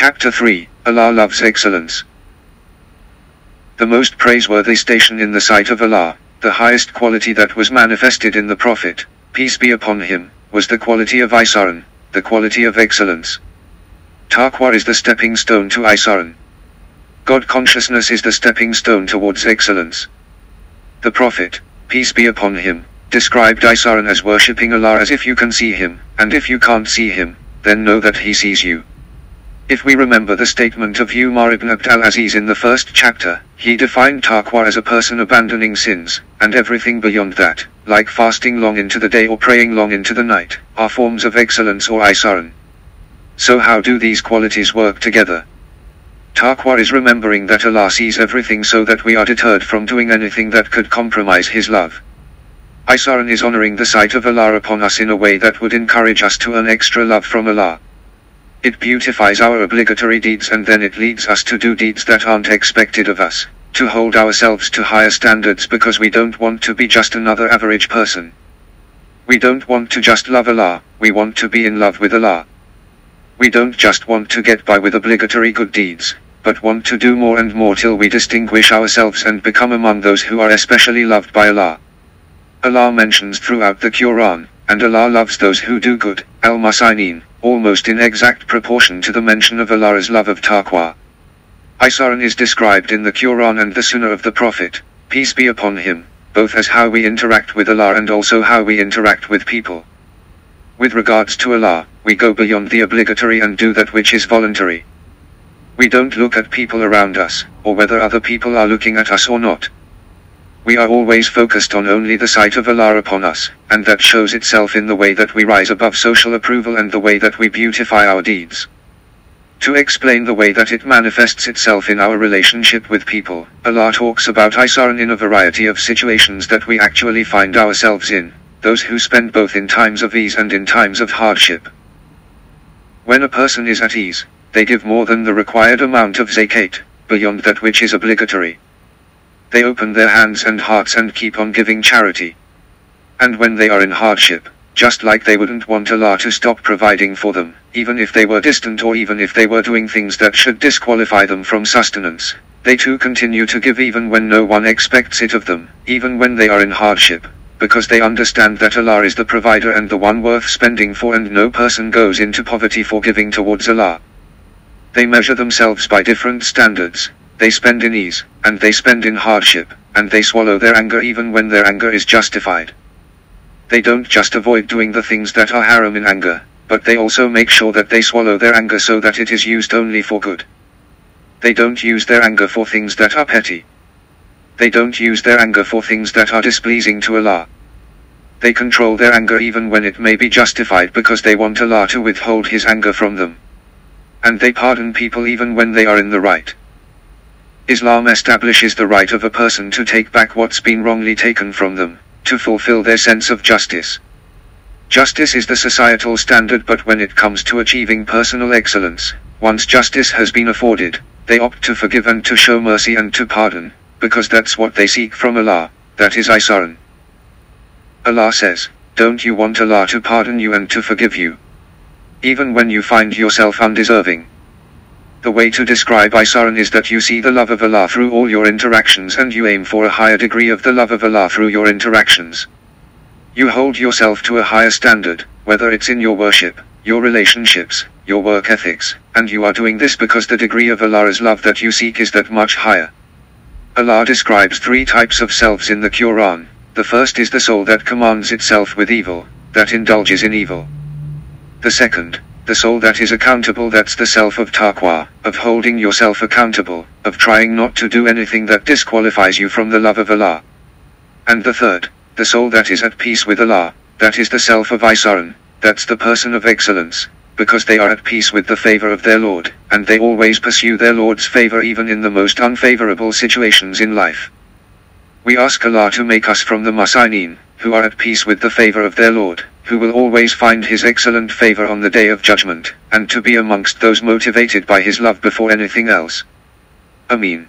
Chapter 3 Allah loves excellence. The most praiseworthy station in the sight of Allah, the highest quality that was manifested in the Prophet, peace be upon him, was the quality of Ihsan, the quality of excellence. Taqwa is the stepping stone to Ihsan. God consciousness is the stepping stone towards excellence. The Prophet, peace be upon him, described Ihsan as worshipping Allah as if you can see him, and if you can't see him, then know that he sees you. If we remember the statement of Umar ibn Abd al-Aziz in the first chapter, he defined taqwa as a person abandoning sins, and everything beyond that, like fasting long into the day or praying long into the night, are forms of excellence or ihsan. So how do these qualities work together? Taqwa is remembering that Allah sees everything so that we are deterred from doing anything that could compromise His love. Ihsan is honoring the sight of Allah upon us in a way that would encourage us to earn extra love from Allah. It beautifies our obligatory deeds and then it leads us to do deeds that aren't expected of us, to hold ourselves to higher standards because we don't want to be just another average person. We don't want to just love Allah, we want to be in love with Allah. We don't just want to get by with obligatory good deeds, but want to do more and more till we distinguish ourselves and become among those who are especially loved by Allah. Allah mentions throughout the Quran, and Allah loves those who do good, Al-Muhsinin, almost in exact proportion to the mention of Allah's love of taqwa. Ihsan is described in the Quran and the Sunnah of the Prophet, peace be upon him, both as how we interact with Allah and also how we interact with people. With regards to Allah, we go beyond the obligatory and do that which is voluntary. We don't look at people around us, or whether other people are looking at us or not. We are always focused on only the sight of Allah upon us, and that shows itself in the way that we rise above social approval and the way that we beautify our deeds. To explain the way that it manifests itself in our relationship with people, Allah talks about Ihsan in a variety of situations that we actually find ourselves in, those who spend both in times of ease and in times of hardship. When a person is at ease, they give more than the required amount of zakat, beyond that which is obligatory. They open their hands and hearts and keep on giving charity. And when they are in hardship, just like they wouldn't want Allah to stop providing for them, even if they were distant or even if they were doing things that should disqualify them from sustenance, they too continue to give even when no one expects it of them, even when they are in hardship, because they understand that Allah is the provider and the one worth spending for and no person goes into poverty for giving towards Allah. They measure themselves by different standards, they spend in ease, and they spend in hardship, and they swallow their anger even when their anger is justified. They don't just avoid doing the things that are haram in anger, but they also make sure that they swallow their anger so that it is used only for good. They don't use their anger for things that are petty. They don't use their anger for things that are displeasing to Allah. They control their anger even when it may be justified because they want Allah to withhold His anger from them. And they pardon people even when they are in the right. Islam establishes the right of a person to take back what's been wrongly taken from them, to fulfill their sense of justice. Justice is the societal standard but when it comes to achieving personal excellence, once justice has been afforded, they opt to forgive and to show mercy and to pardon, because that's what they seek from Allah, that is Ihsan. Allah says, don't you want Allah to pardon you and to forgive you? Even when you find yourself undeserving. The way to describe Ihsan is that you see the love of Allah through all your interactions and you aim for a higher degree of the love of Allah through your interactions. You hold yourself to a higher standard, whether it's in your worship, your relationships, your work ethics, and you are doing this because the degree of Allah's love that you seek is that much higher. Allah describes three types of selves in the Quran. The first is the soul that commands itself with evil, that indulges in evil. The second, the soul that is accountable that's the self of taqwa, of holding yourself accountable, of trying not to do anything that disqualifies you from the love of Allah. And the third, the soul that is at peace with Allah, that is the self of Ihsan, that's the person of excellence, because they are at peace with the favor of their Lord, and they always pursue their Lord's favor even in the most unfavorable situations in life. We ask Allah to make us from the Muhsinin, who are at peace with the favor of their Lord, who will always find his excellent favor on the day of judgment, and to be amongst those motivated by his love before anything else. Amin.